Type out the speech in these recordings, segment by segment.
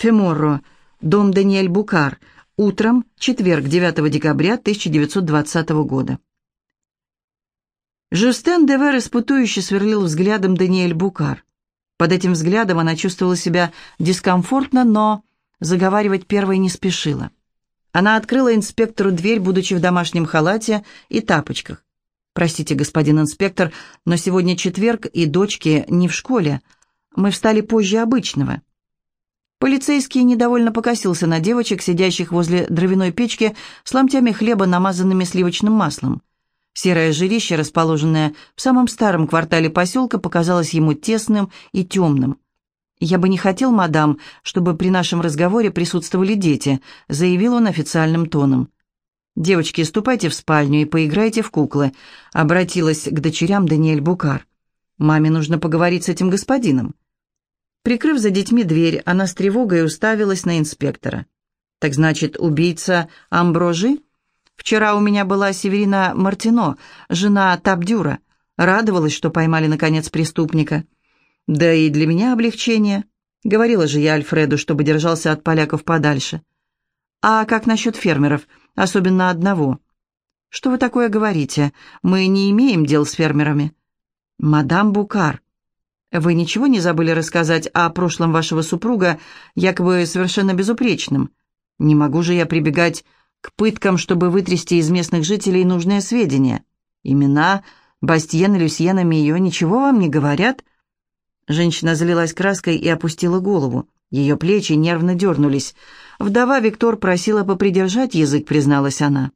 Феморро, дом Даниэль Букар, утром, четверг, 9 декабря 1920 года. Жюстен Девер испытующе сверлил взглядом Даниэль Букар. Под этим взглядом она чувствовала себя дискомфортно, но заговаривать первой не спешила. Она открыла инспектору дверь, будучи в домашнем халате и тапочках. «Простите, господин инспектор, но сегодня четверг, и дочки не в школе. Мы встали позже обычного». Полицейский недовольно покосился на девочек, сидящих возле дровяной печки с ломтями хлеба, намазанными сливочным маслом. Серое жилище, расположенное в самом старом квартале поселка, показалось ему тесным и темным. «Я бы не хотел, мадам, чтобы при нашем разговоре присутствовали дети», заявил он официальным тоном. «Девочки, ступайте в спальню и поиграйте в куклы», обратилась к дочерям Даниэль Букар. «Маме нужно поговорить с этим господином». Прикрыв за детьми дверь, она с тревогой уставилась на инспектора. «Так значит, убийца Амброжи?» «Вчера у меня была Северина Мартино, жена Табдюра. Радовалась, что поймали, наконец, преступника». Да и для меня облегчение. Говорила же я Альфреду, чтобы держался от поляков подальше. А как насчет фермеров, особенно одного? Что вы такое говорите? Мы не имеем дел с фермерами. Мадам Букар, вы ничего не забыли рассказать о прошлом вашего супруга, якобы совершенно безупречным? Не могу же я прибегать к пыткам, чтобы вытрясти из местных жителей нужные сведения. Имена Бастьен и Люсьена Мио ничего вам не говорят?» Женщина залилась краской и опустила голову. Ее плечи нервно дернулись. Вдова Виктор просила попридержать язык, призналась она.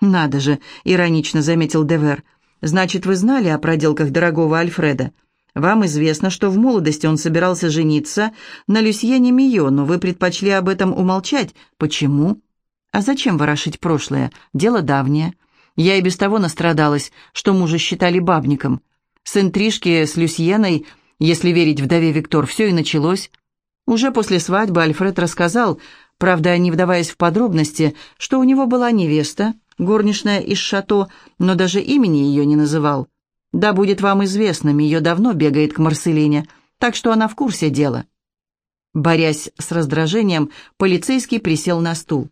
«Надо же», — иронично заметил Девер. «Значит, вы знали о проделках дорогого Альфреда? Вам известно, что в молодости он собирался жениться на Люсьене Мио, но вы предпочли об этом умолчать. Почему? А зачем ворошить прошлое? Дело давнее. Я и без того настрадалась, что мужа считали бабником. С интрижки с Люсьеной если верить вдове Виктор, все и началось. Уже после свадьбы Альфред рассказал, правда, не вдаваясь в подробности, что у него была невеста, горничная из шато, но даже имени ее не называл. Да будет вам известным, ее давно бегает к Марселине, так что она в курсе дела. Борясь с раздражением, полицейский присел на стул.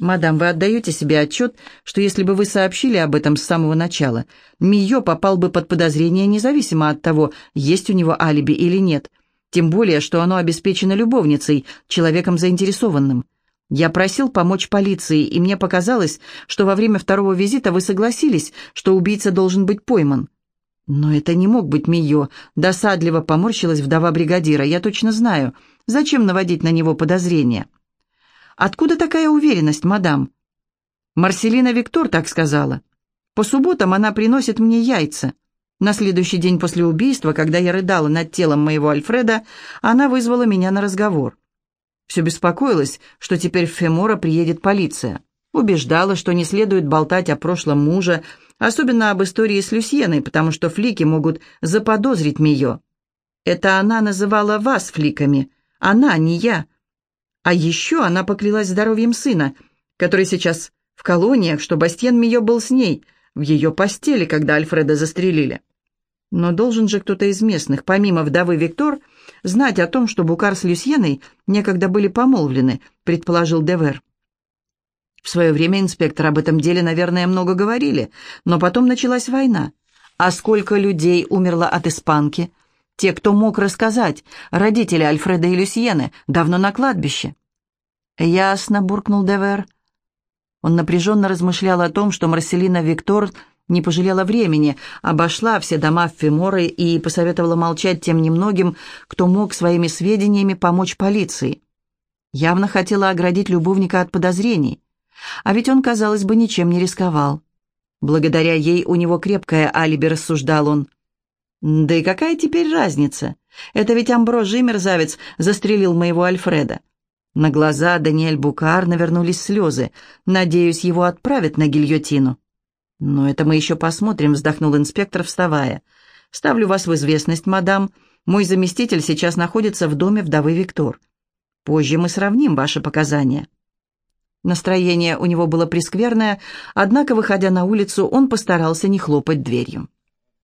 «Мадам, вы отдаете себе отчет, что если бы вы сообщили об этом с самого начала, Мио попал бы под подозрение независимо от того, есть у него алиби или нет, тем более, что оно обеспечено любовницей, человеком заинтересованным. Я просил помочь полиции, и мне показалось, что во время второго визита вы согласились, что убийца должен быть пойман». «Но это не мог быть Мио», — досадливо поморщилась вдова бригадира, «я точно знаю. Зачем наводить на него подозрения?» Откуда такая уверенность, мадам?» «Марселина Виктор так сказала. По субботам она приносит мне яйца. На следующий день после убийства, когда я рыдала над телом моего Альфреда, она вызвала меня на разговор. Все беспокоилась, что теперь в Фемора приедет полиция. Убеждала, что не следует болтать о прошлом мужа, особенно об истории с Люсьеной, потому что флики могут заподозрить Мио. Это она называла вас фликами. Она, не я. А еще она поклялась здоровьем сына, который сейчас в колониях, что Бастьен Мио был с ней, в ее постели, когда Альфреда застрелили. Но должен же кто-то из местных, помимо вдовы Виктор, знать о том, что Букар с Люсьеной некогда были помолвлены, предположил Девер. В свое время инспектор об этом деле, наверное, много говорили, но потом началась война. А сколько людей умерло от испанки? Те, кто мог рассказать, родители Альфреда и Люсьены, давно на кладбище. «Ясно», — буркнул Девер. Он напряженно размышлял о том, что Марселина Виктор не пожалела времени, обошла все дома в Феморы и посоветовала молчать тем немногим, кто мог своими сведениями помочь полиции. Явно хотела оградить любовника от подозрений. А ведь он, казалось бы, ничем не рисковал. Благодаря ей у него крепкое алиби, рассуждал он. Да и какая теперь разница? Это ведь Амброжи, мерзавец, застрелил моего Альфреда. На глаза Даниэль Букар навернулись слезы. Надеюсь, его отправят на гильотину. «Но это мы еще посмотрим», — вздохнул инспектор, вставая. «Ставлю вас в известность, мадам. Мой заместитель сейчас находится в доме вдовы Виктор. Позже мы сравним ваши показания». Настроение у него было прескверное, однако, выходя на улицу, он постарался не хлопать дверью.